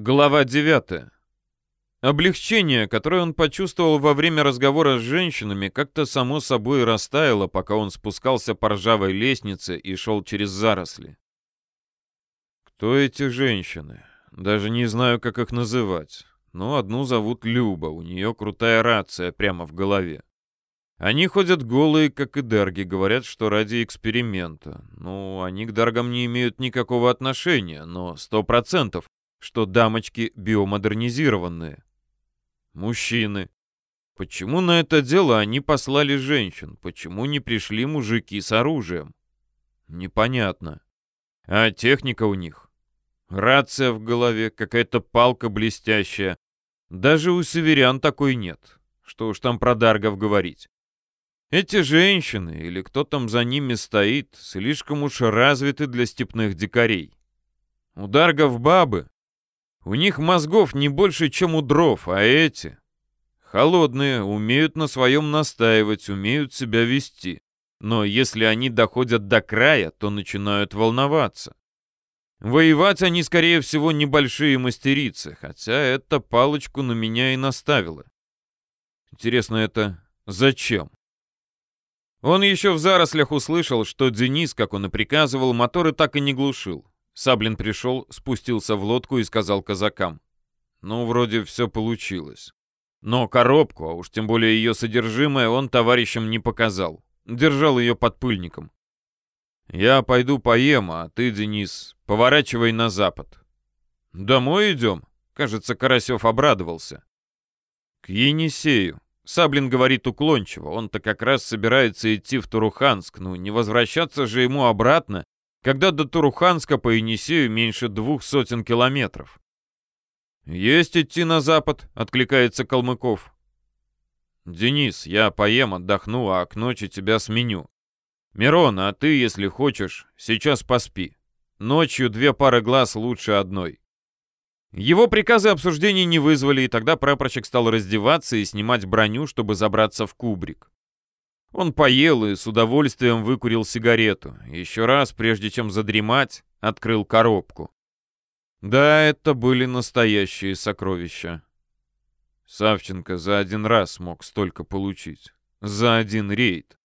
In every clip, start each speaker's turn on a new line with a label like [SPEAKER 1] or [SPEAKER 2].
[SPEAKER 1] Глава 9. Облегчение, которое он почувствовал во время разговора с женщинами, как-то само собой растаяло, пока он спускался по ржавой лестнице и шел через заросли. Кто эти женщины? Даже не знаю, как их называть. Но одну зовут Люба, у нее крутая рация прямо в голове. Они ходят голые, как и Дарги, говорят, что ради эксперимента. Ну, они к Даргам не имеют никакого отношения, но сто процентов что дамочки биомодернизированные. Мужчины. Почему на это дело они послали женщин? Почему не пришли мужики с оружием? Непонятно. А техника у них? Рация в голове, какая-то палка блестящая. Даже у северян такой нет. Что уж там про даргов говорить. Эти женщины, или кто там за ними стоит, слишком уж развиты для степных дикарей. У даргов бабы, у них мозгов не больше, чем у дров, а эти... Холодные, умеют на своем настаивать, умеют себя вести. Но если они доходят до края, то начинают волноваться. Воевать они, скорее всего, небольшие мастерицы, хотя эта палочку на меня и наставила. Интересно, это зачем? Он еще в зарослях услышал, что Денис, как он и приказывал, моторы так и не глушил. Саблин пришел, спустился в лодку и сказал казакам. Ну, вроде все получилось. Но коробку, а уж тем более ее содержимое, он товарищам не показал. Держал ее под пыльником. «Я пойду поем, а ты, Денис, поворачивай на запад». «Домой идем?» Кажется, Карасев обрадовался. «К Енисею». Саблин говорит уклончиво. Он-то как раз собирается идти в Туруханск. Ну, не возвращаться же ему обратно когда до Туруханска по Енисею меньше двух сотен километров. «Есть идти на запад», — откликается Калмыков. «Денис, я поем, отдохну, а к ночи тебя сменю. Мирон, а ты, если хочешь, сейчас поспи. Ночью две пары глаз лучше одной». Его приказы обсуждений не вызвали, и тогда прапорщик стал раздеваться и снимать броню, чтобы забраться в кубрик. Он поел и с удовольствием выкурил сигарету. Еще раз, прежде чем задремать, открыл коробку. Да, это были настоящие сокровища. Савченко за один раз мог столько получить. За один рейд.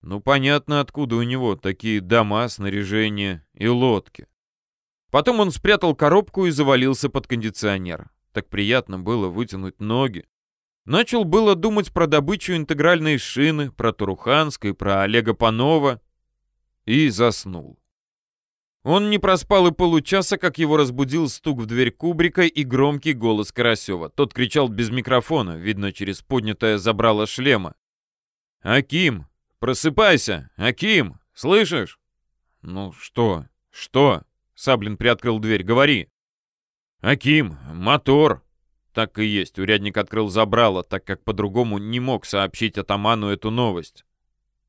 [SPEAKER 1] Ну, понятно, откуда у него такие дома, снаряжение и лодки. Потом он спрятал коробку и завалился под кондиционер. Так приятно было вытянуть ноги, Начал было думать про добычу интегральной шины, про Туруханск и про Олега Панова. И заснул. Он не проспал и получаса, как его разбудил стук в дверь кубрика и громкий голос Карасева. Тот кричал без микрофона, видно, через поднятое забрало шлема. «Аким! Просыпайся! Аким! Слышишь?» «Ну что? Что?» Саблин приоткрыл дверь. «Говори!» «Аким! Мотор!» Так и есть, урядник открыл забрало, так как по-другому не мог сообщить атаману эту новость.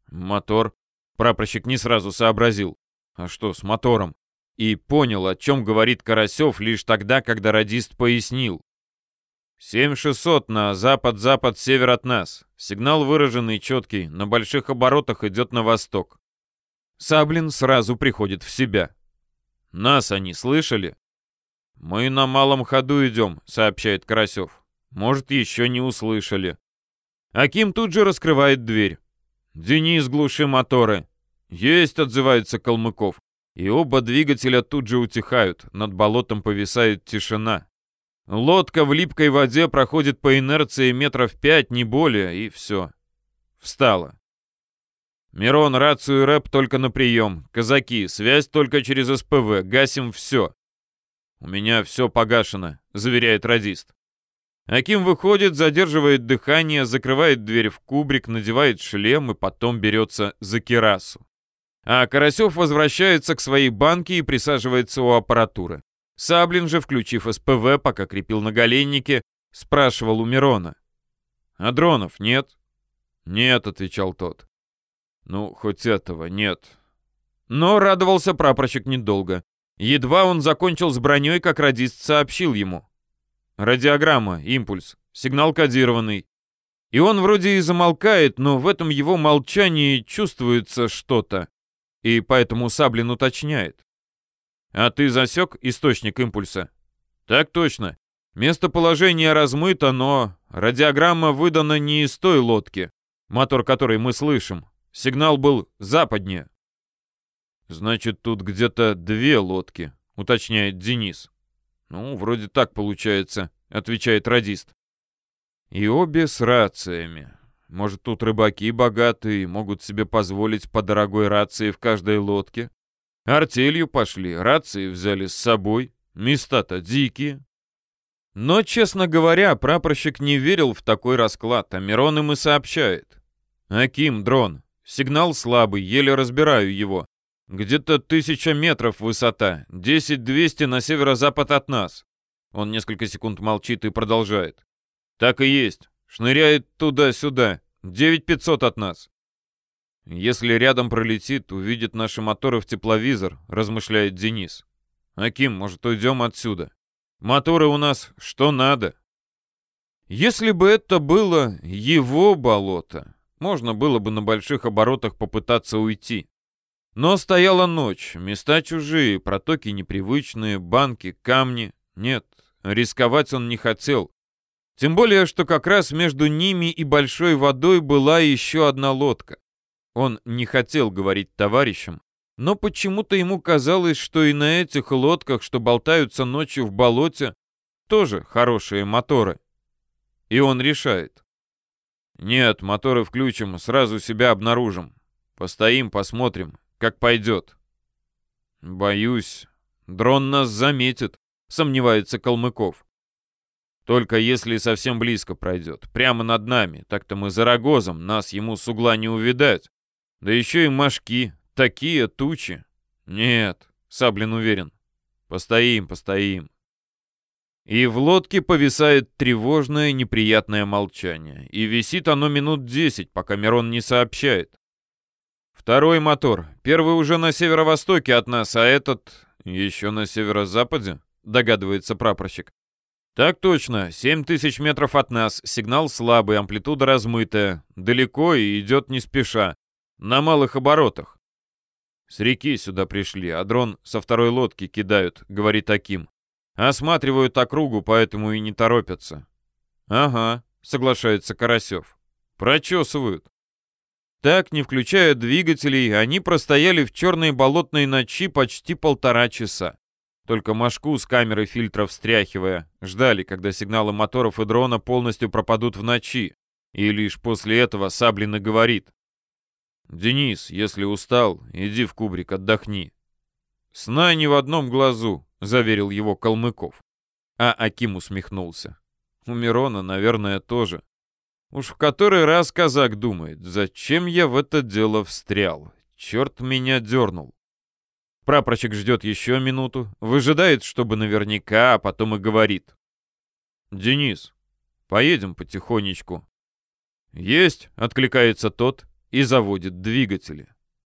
[SPEAKER 1] Мотор. Прапорщик не сразу сообразил. А что с мотором? И понял, о чем говорит Карасев лишь тогда, когда радист пояснил. 7600 на запад-запад-север от нас. Сигнал выраженный, четкий, на больших оборотах идет на восток. Саблин сразу приходит в себя. Нас они слышали? «Мы на малом ходу идем», — сообщает Карасев. «Может, еще не услышали». Аким тут же раскрывает дверь. «Денис, глуши моторы». «Есть», — отзывается Калмыков. И оба двигателя тут же утихают. Над болотом повисает тишина. Лодка в липкой воде проходит по инерции метров пять, не более, и все. Встала. Мирон, рацию и рэп только на прием. Казаки, связь только через СПВ. Гасим все. «У меня все погашено», — заверяет радист. Аким выходит, задерживает дыхание, закрывает дверь в кубрик, надевает шлем и потом берется за керасу. А Карасев возвращается к своей банке и присаживается у аппаратуры. Саблин же, включив СПВ, пока крепил на голеннике, спрашивал у Мирона. «А дронов нет?» «Нет», — отвечал тот. «Ну, хоть этого нет». Но радовался прапорщик недолго. Едва он закончил с броней, как радист сообщил ему. Радиограмма, импульс, сигнал кодированный. И он вроде и замолкает, но в этом его молчании чувствуется что-то. И поэтому Саблин уточняет. «А ты засек источник импульса?» Так точно. Местоположение размыто, но радиограмма выдана не из той лодки, мотор которой мы слышим. Сигнал был западнее. Значит, тут где-то две лодки, уточняет Денис. Ну, вроде так получается, отвечает радист. И обе с рациями. Может, тут рыбаки богатые, могут себе позволить по дорогой рации в каждой лодке. Артелью пошли, рации взяли с собой. Места-то дикие. Но, честно говоря, прапорщик не верил в такой расклад, а Мирон им и сообщает. «Аким, дрон. Сигнал слабый, еле разбираю его. Где-то тысяча метров высота, 10-200 на северо-запад от нас». Он несколько секунд молчит и продолжает. «Так и есть. Шныряет туда-сюда. 9500 от нас». «Если рядом пролетит, увидит наши моторы в тепловизор», — размышляет Денис. «Аким, может, уйдем отсюда? Моторы у нас что надо». Если бы это было его болото, можно было бы на больших оборотах попытаться уйти. Но стояла ночь, места чужие, протоки непривычные, банки, камни. Нет, рисковать он не хотел. Тем более, что как раз между ними и большой водой была еще одна лодка. Он не хотел говорить товарищам, но почему-то ему казалось, что и на этих лодках, что болтаются ночью в болоте, тоже хорошие моторы. И он решает. Нет, моторы включим, сразу себя обнаружим. Постоим, посмотрим, как пойдет. Боюсь, дрон нас заметит, сомневается Калмыков. Только если совсем близко пройдет, прямо над нами, так-то мы за рогозом, нас ему с угла не увидать. Да еще и мошки, такие тучи. Нет, Саблин уверен. Постоим, постоим. И в лодке повисает тревожное неприятное молчание. И висит оно минут десять, пока Мирон не сообщает. Второй мотор. Первый уже на северо-востоке от нас, а этот еще на северо-западе, догадывается прапорщик. Так точно, семь тысяч метров от нас, сигнал слабый, амплитуда размытая, далеко и идет не спеша. На малых оборотах. С реки сюда пришли, а дрон со второй лодки кидают, говорит таким. Осматривают округу, поэтому и не торопятся. Ага, соглашается Карасев. Прочесывают. Так, не включая двигателей, они простояли в черной болотной ночи почти полтора часа. Только мошку с камеры фильтра встряхивая, ждали, когда сигналы моторов и дрона полностью пропадут в ночи. И лишь после этого Саблин и говорит. «Денис, если устал, иди в кубрик, отдохни». «Сна ни в одном глазу», — заверил его Калмыков. А Аким усмехнулся. «У Мирона, наверное, тоже. Уж в который раз казак думает, зачем я в это дело встрял? Черт меня дернул». Прапорщик ждет еще минуту, выжидает, чтобы наверняка, а потом и говорит. «Денис, поедем потихонечку». «Есть», — откликается тот, и заводит двигатели.